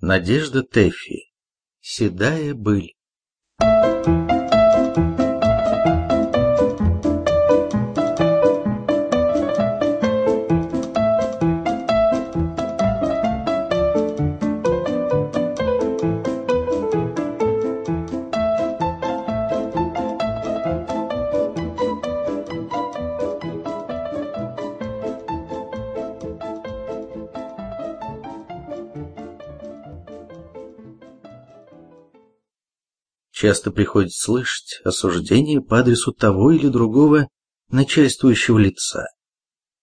Надежда Тэффи. Седая быль. Часто приходится слышать осуждение по адресу того или другого начальствующего лица.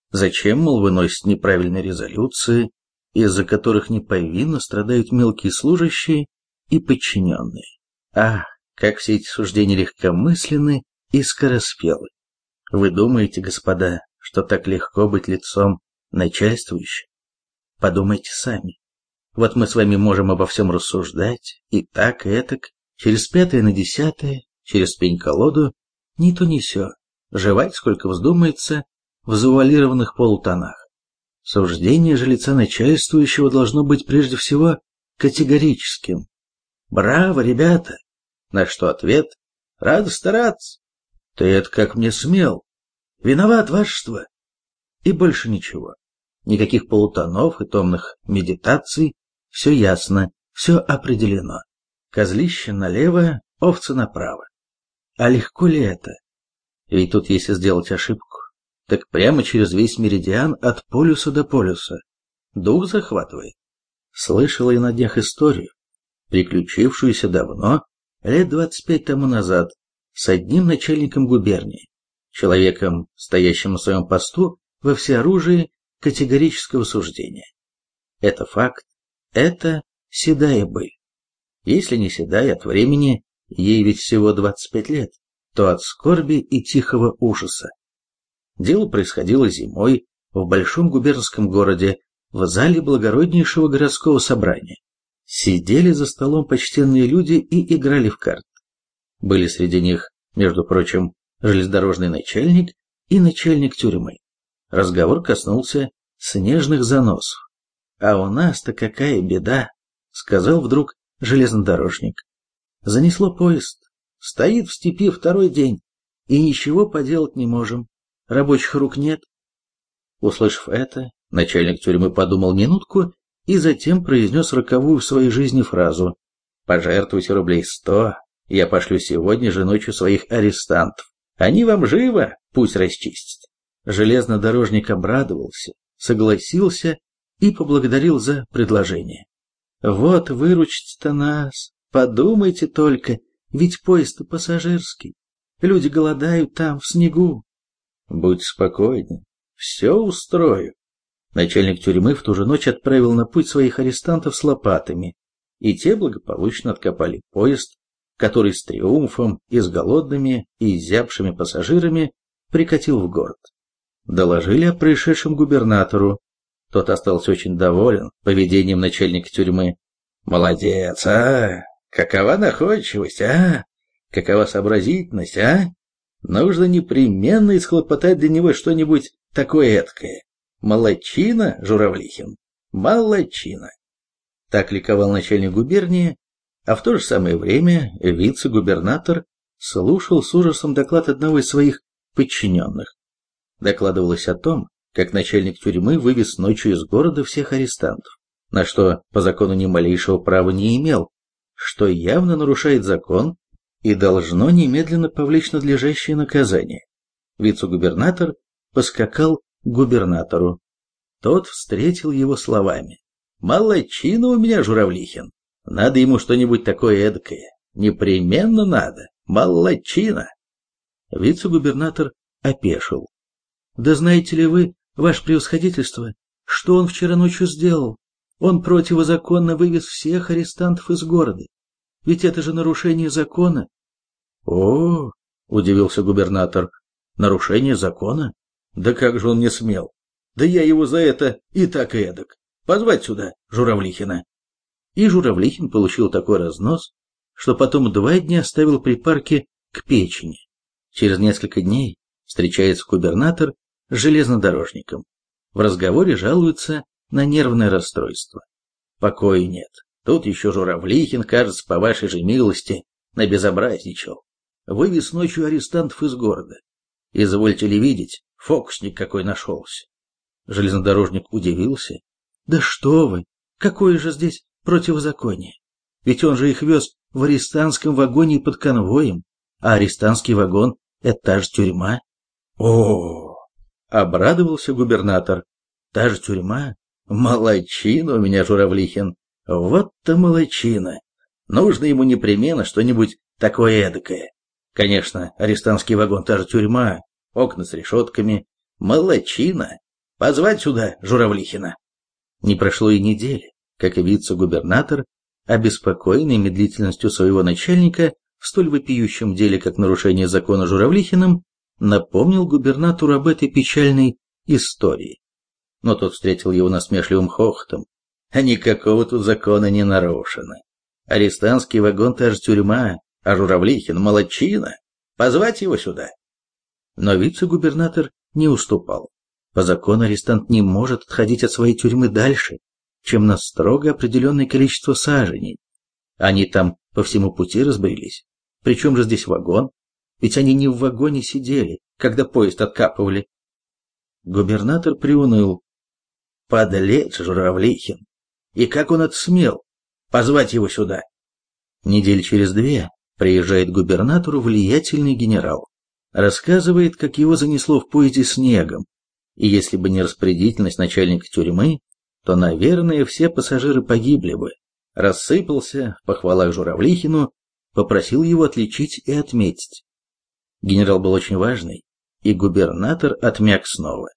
Зачем, мол, выносят неправильные резолюции, из-за которых неповинно страдают мелкие служащие и подчиненные? Ах, как все эти суждения легкомысленны и скороспелы. Вы думаете, господа, что так легко быть лицом начальствующим? Подумайте сами. Вот мы с вами можем обо всем рассуждать, и так, и этак, Через пятое на десятое, через пень-колоду, ни то ни сё, жевать сколько вздумается в завуалированных полутонах. Суждение же лица начальствующего должно быть прежде всего категорическим. «Браво, ребята!» На что ответ «Рад стараться!» «Ты это как мне смел!» «Виноват, вашество!» И больше ничего. Никаких полутонов и томных медитаций. Все ясно, все определено. Козлище налево, овцы направо. А легко ли это? Ведь тут если сделать ошибку, так прямо через весь меридиан от полюса до полюса. Дух захватывает. Слышала я на днях историю, приключившуюся давно, лет двадцать пять тому назад, с одним начальником губернии, человеком, стоящим на своем посту во всеоружии категорического суждения. Это факт, это седая быль. Если не седая от времени, ей ведь всего 25 лет, то от скорби и тихого ужаса. Дело происходило зимой в большом губернском городе, в зале благороднейшего городского собрания. Сидели за столом почтенные люди и играли в карты. Были среди них, между прочим, железнодорожный начальник и начальник тюрьмы. Разговор коснулся снежных заносов. «А у нас-то какая беда!» — сказал вдруг железнодорожник. Занесло поезд. Стоит в степи второй день, и ничего поделать не можем. Рабочих рук нет. Услышав это, начальник тюрьмы подумал минутку и затем произнес роковую в своей жизни фразу «Пожертвуйте рублей сто, я пошлю сегодня же ночью своих арестантов. Они вам живо, пусть расчистят». Железнодорожник обрадовался, согласился и поблагодарил за предложение. Вот выручите-то нас, подумайте только, ведь поезд-то пассажирский. Люди голодают там, в снегу. Будь спокойны, все устрою. Начальник тюрьмы в ту же ночь отправил на путь своих арестантов с лопатами, и те благополучно откопали поезд, который с триумфом и с голодными и изябшими пассажирами прикатил в город. Доложили о происшедшем губернатору, тот остался очень доволен поведением начальника тюрьмы. «Молодец, а! Какова находчивость, а? Какова сообразительность, а? Нужно непременно исхлопотать для него что-нибудь такое эткое. Молодчина, Журавлихин, молодчина!» Так ликовал начальник губернии, а в то же самое время вице-губернатор слушал с ужасом доклад одного из своих подчиненных. Докладывалось о том, как начальник тюрьмы вывез ночью из города всех арестантов, на что по закону ни малейшего права не имел, что явно нарушает закон и должно немедленно повлечь надлежащее наказание. Вице-губернатор поскакал к губернатору. Тот встретил его словами. «Молодчина у меня, Журавлихин. Надо ему что-нибудь такое эдакое. Непременно надо. Молодчина!» Вице-губернатор опешил. «Да знаете ли вы, Ваше превосходительство, что он вчера ночью сделал? Он противозаконно вывез всех арестантов из города. Ведь это же нарушение закона. О, удивился губернатор. Нарушение закона? Да как же он не смел? Да я его за это и так и эдак. Позвать сюда Журавлихина. И Журавлихин получил такой разнос, что потом два дня оставил при парке к печени. Через несколько дней встречается губернатор железнодорожником. В разговоре жалуются на нервное расстройство. Покоя нет. Тут еще Журавлихин, кажется, по вашей же милости, набезобразничал. Вывез ночью арестантов из города. Извольте ли видеть, фокусник какой нашелся. Железнодорожник удивился. Да что вы, какое же здесь противозаконие? Ведь он же их вез в арестантском вагоне под конвоем, а арестантский вагон — это та же тюрьма. О, обрадовался губернатор. Та же тюрьма? Молодчина у меня, Журавлихин. Вот-то молодчина. Нужно ему непременно что-нибудь такое эдакое. Конечно, арестантский вагон та же тюрьма, окна с решетками. Молодчина. Позвать сюда Журавлихина. Не прошло и недели, как и вице-губернатор, обеспокоенный медлительностью своего начальника в столь вопиющем деле, как нарушение закона Журавлихиным, напомнил губернатору об этой печальной истории. Но тот встретил его насмешливым хохотом. А никакого тут закона не нарушено. Арестантский вагон та же тюрьма, а Журавлихин молодчина. Позвать его сюда. Но вице-губернатор не уступал. По закону арестант не может отходить от своей тюрьмы дальше, чем на строго определенное количество саженей. Они там по всему пути разбрелись. Причем же здесь вагон? Ведь они не в вагоне сидели, когда поезд откапывали. Губернатор приуныл. Подлец Журавлихин. И как он отсмел позвать его сюда? Недель через две приезжает губернатору влиятельный генерал. Рассказывает, как его занесло в поезде снегом. И если бы не распорядительность начальника тюрьмы, то, наверное, все пассажиры погибли бы. Рассыпался в похвалах Журавлихину, попросил его отличить и отметить. Генерал был очень важный, и губернатор отмяк снова.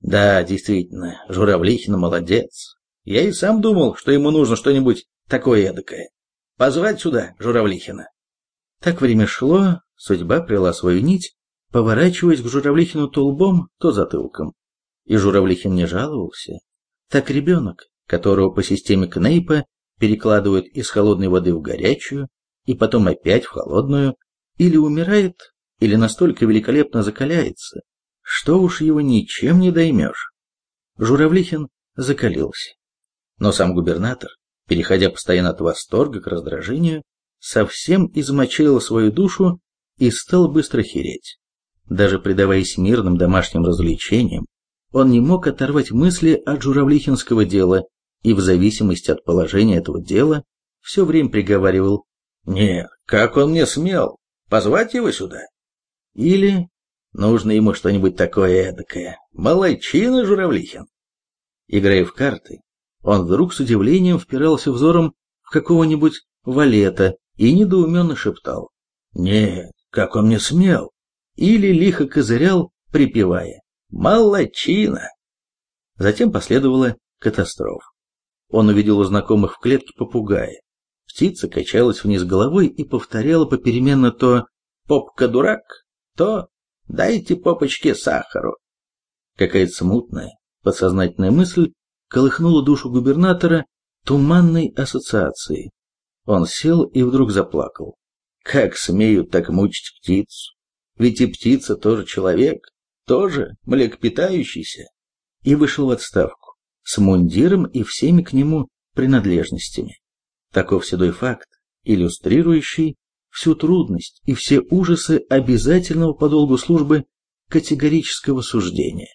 Да, действительно, Журавлихин молодец. Я и сам думал, что ему нужно что-нибудь такое эдакое. Позвать сюда Журавлихина. Так время шло, судьба прила свою нить, поворачиваясь к Журавлихину то лбом, то затылком. И Журавлихин не жаловался. Так ребенок, которого по системе Кнейпа перекладывают из холодной воды в горячую, и потом опять в холодную, или умирает, или настолько великолепно закаляется, что уж его ничем не доймешь. Журавлихин закалился. Но сам губернатор, переходя постоянно от восторга к раздражению, совсем измочилил свою душу и стал быстро хереть. Даже предаваясь мирным домашним развлечениям, он не мог оторвать мысли от журавлихинского дела и в зависимости от положения этого дела все время приговаривал «Нет, как он мне смел? Позвать его сюда?» Или «Нужно ему что-нибудь такое эдакое. Молодчина, Журавлихин!» Играя в карты, он вдруг с удивлением впирался взором в какого-нибудь валета и недоуменно шептал. «Нет, как он не смел!» Или лихо козырял, припевая. «Молодчина!» Затем последовала катастрофа. Он увидел у знакомых в клетке попугая. Птица качалась вниз головой и повторяла попеременно то «попка-дурак», то «дайте попочке сахару». Какая-то смутная, подсознательная мысль колыхнула душу губернатора туманной ассоциацией. Он сел и вдруг заплакал. Как смеют так мучить птицу? Ведь и птица тоже человек, тоже млекопитающийся. И вышел в отставку с мундиром и всеми к нему принадлежностями. Таков седой факт, иллюстрирующий всю трудность и все ужасы обязательного по долгу службы категорического суждения.